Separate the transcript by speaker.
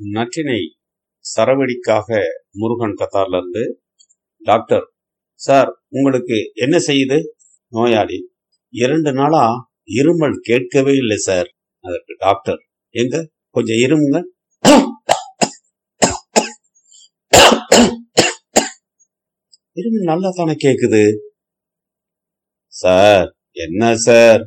Speaker 1: நற்றினை சரவடிக்காக முருகன் கத்தார்ல இருந்து doctor sir உங்களுக்கு என்ன செய்யுது? நோயாளி இரண்டு நாளா இருமல் கேட்கவே இல்லை சார். அதற்கு டாக்டர் எங்க? கொஞ்சம் இருமுங்க. இருமல் நல்லா தானே கேக்குது? சார் என்ன சார்?